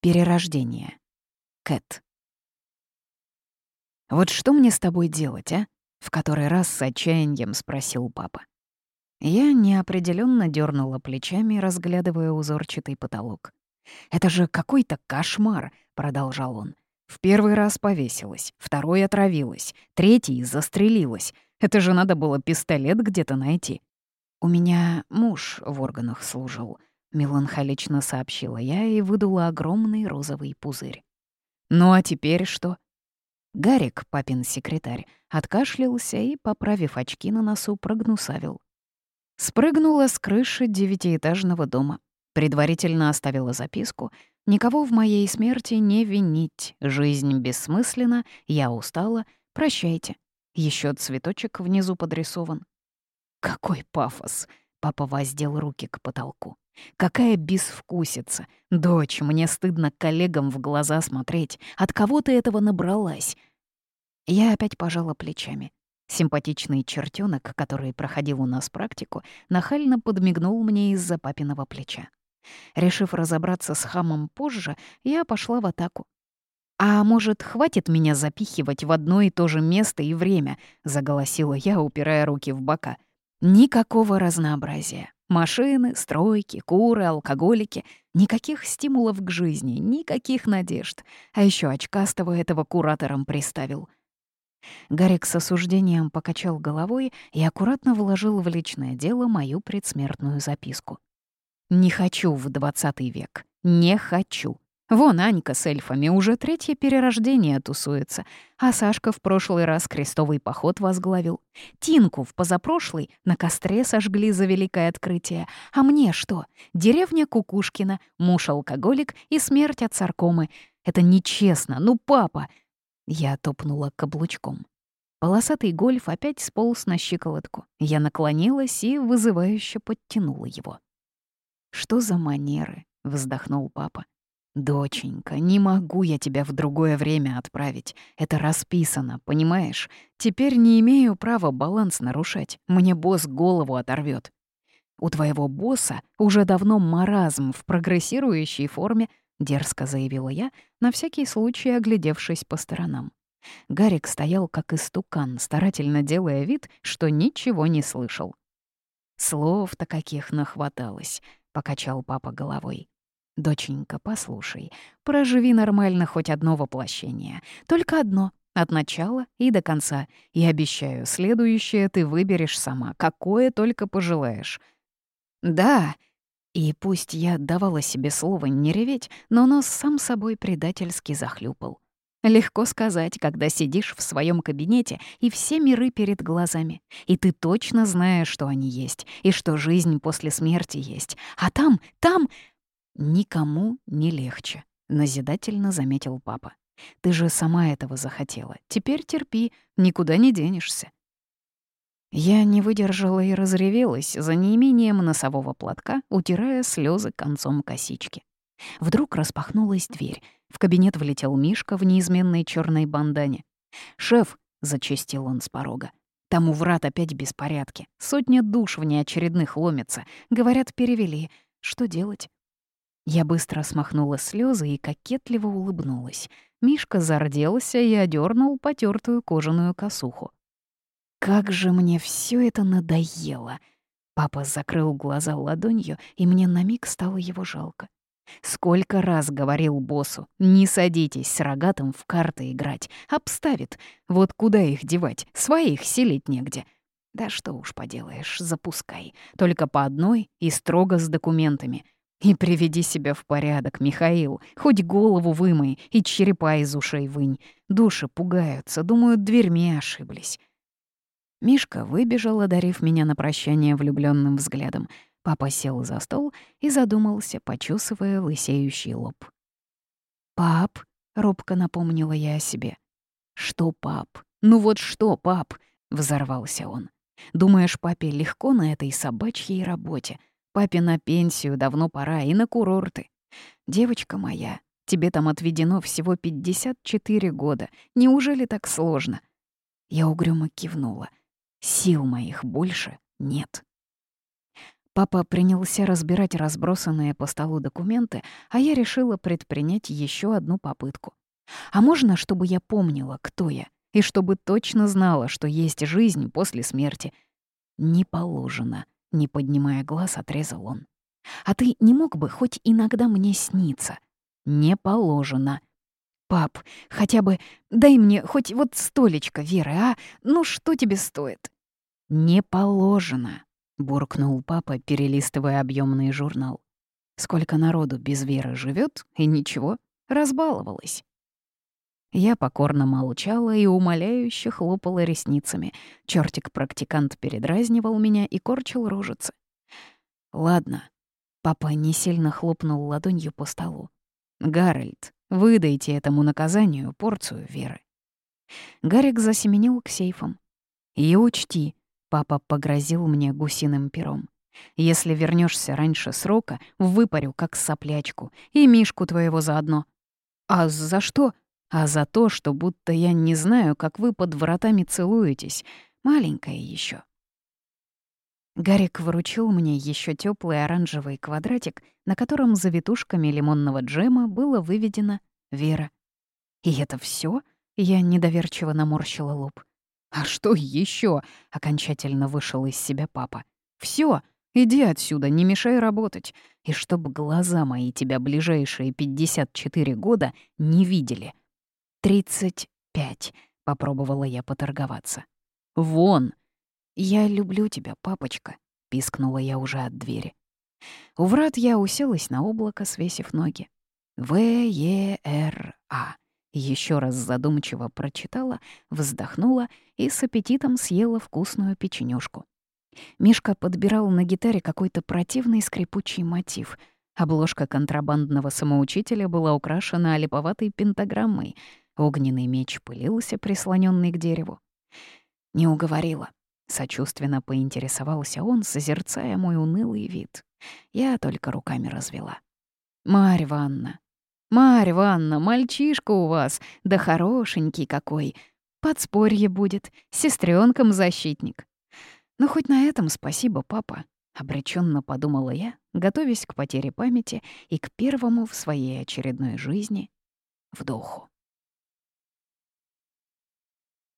Перерождение. Кэт. «Вот что мне с тобой делать, а?» — в который раз с отчаянием спросил папа. Я неопределенно дернула плечами, разглядывая узорчатый потолок. «Это же какой-то кошмар!» — продолжал он. «В первый раз повесилась, второй отравилась, третий застрелилась. Это же надо было пистолет где-то найти». «У меня муж в органах служил», — меланхолично сообщила я и выдула огромный розовый пузырь. «Ну а теперь что?» Гарик, папин секретарь, откашлялся и, поправив очки на носу, прогнусавил. Спрыгнула с крыши девятиэтажного дома. Предварительно оставила записку. «Никого в моей смерти не винить. Жизнь бессмысленна, я устала. Прощайте». Еще цветочек внизу подрисован. Какой пафос! Папа воздел руки к потолку. Какая безвкусица! Дочь, мне стыдно коллегам в глаза смотреть. От кого ты этого набралась? Я опять пожала плечами. Симпатичный чертенок, который проходил у нас практику, нахально подмигнул мне из-за папиного плеча. Решив разобраться с хамом позже, я пошла в атаку. «А может, хватит меня запихивать в одно и то же место и время?» — заголосила я, упирая руки в бока. «Никакого разнообразия. Машины, стройки, куры, алкоголики. Никаких стимулов к жизни, никаких надежд. А еще очкастого этого куратором приставил. Гарик с осуждением покачал головой и аккуратно вложил в личное дело мою предсмертную записку. «Не хочу в двадцатый век. Не хочу. Вон Анька с эльфами уже третье перерождение тусуется, а Сашка в прошлый раз крестовый поход возглавил. Тинку в позапрошлый на костре сожгли за великое открытие. А мне что? Деревня Кукушкина, муж-алкоголик и смерть от саркомы. Это нечестно, ну папа!» Я топнула каблучком. Полосатый гольф опять сполз на щиколотку. Я наклонилась и вызывающе подтянула его. «Что за манеры?» — вздохнул папа. «Доченька, не могу я тебя в другое время отправить. Это расписано, понимаешь? Теперь не имею права баланс нарушать. Мне босс голову оторвет. У твоего босса уже давно маразм в прогрессирующей форме — дерзко заявила я, на всякий случай оглядевшись по сторонам. Гарик стоял как истукан, старательно делая вид, что ничего не слышал. «Слов-то каких нахваталось», — покачал папа головой. «Доченька, послушай, проживи нормально хоть одно воплощение. Только одно, от начала и до конца. И обещаю, следующее ты выберешь сама, какое только пожелаешь». «Да», и пусть я давала себе слово не реветь, но нос сам собой предательски захлюпал. Легко сказать, когда сидишь в своем кабинете, и все миры перед глазами, и ты точно знаешь, что они есть, и что жизнь после смерти есть. А там, там... Никому не легче, — назидательно заметил папа. Ты же сама этого захотела. Теперь терпи, никуда не денешься. Я не выдержала и разревелась за неимением носового платка, утирая слезы концом косички. Вдруг распахнулась дверь. В кабинет влетел Мишка в неизменной черной бандане. «Шеф», — зачастил он с порога, — «там у врат опять беспорядки. Сотня душ в неочередных ломится. Говорят, перевели. Что делать?» Я быстро смахнула слезы и кокетливо улыбнулась. Мишка зарделся и одернул потертую кожаную косуху. Как же мне все это надоело. Папа закрыл глаза ладонью, и мне на миг стало его жалко. Сколько раз говорил боссу, не садитесь с рогатым в карты играть, обставит. Вот куда их девать, своих селить негде. Да что уж поделаешь, запускай. Только по одной и строго с документами. И приведи себя в порядок, Михаил. Хоть голову вымой и черепа из ушей вынь. Души пугаются, думают, дверьми ошиблись. Мишка выбежал, одарив меня на прощание влюбленным взглядом. Папа сел за стол и задумался, почесывая лысеющий лоб. «Пап», — робко напомнила я о себе. «Что, пап? Ну вот что, пап?» — взорвался он. «Думаешь, папе легко на этой собачьей работе? Папе на пенсию давно пора и на курорты. Девочка моя, тебе там отведено всего 54 года. Неужели так сложно?» Я угрюмо кивнула. Сил моих больше нет. Папа принялся разбирать разбросанные по столу документы, а я решила предпринять еще одну попытку. А можно, чтобы я помнила, кто я, и чтобы точно знала, что есть жизнь после смерти? Не положено, не поднимая глаз, отрезал он. А ты не мог бы хоть иногда мне сниться? Не положено. Пап, хотя бы дай мне хоть вот столечко, Веры, а? Ну что тебе стоит? Не положено, буркнул папа, перелистывая объемный журнал. Сколько народу без Веры живет и ничего, разбаловалась. Я покорно молчала и умоляюще хлопала ресницами. Чёртик-практикант передразнивал меня и корчил рожицы. «Ладно». Папа не сильно хлопнул ладонью по столу. «Гарольд, выдайте этому наказанию порцию веры». Гарик засеменил к сейфам. «И учти», — папа погрозил мне гусиным пером. «Если вернешься раньше срока, выпарю как соплячку, и Мишку твоего заодно». «А за что?» А за то, что будто я не знаю, как вы под вратами целуетесь, маленькая еще. Гарик вручил мне еще теплый оранжевый квадратик, на котором завитушками лимонного джема было выведено «Вера». «И это все? Я недоверчиво наморщила лоб. «А что еще? окончательно вышел из себя папа. Все, иди отсюда, не мешай работать, и чтоб глаза мои тебя ближайшие 54 года не видели». «Тридцать пять», — попробовала я поторговаться. «Вон!» «Я люблю тебя, папочка», — пискнула я уже от двери. У врат я уселась на облако, свесив ноги. В-Е-Р-А. Еще раз задумчиво прочитала, вздохнула и с аппетитом съела вкусную печенюшку. Мишка подбирал на гитаре какой-то противный скрипучий мотив. Обложка контрабандного самоучителя была украшена олиповатой пентаграммой — Огненный меч пылился, прислоненный к дереву. Не уговорила. Сочувственно поинтересовался он, созерцая мой унылый вид. Я только руками развела. «Марь Ванна, Марь Ванна, мальчишка у вас, да хорошенький какой. Подспорье будет, сестренком защитник». «Ну, хоть на этом спасибо, папа», — обреченно подумала я, готовясь к потере памяти и к первому в своей очередной жизни вдоху.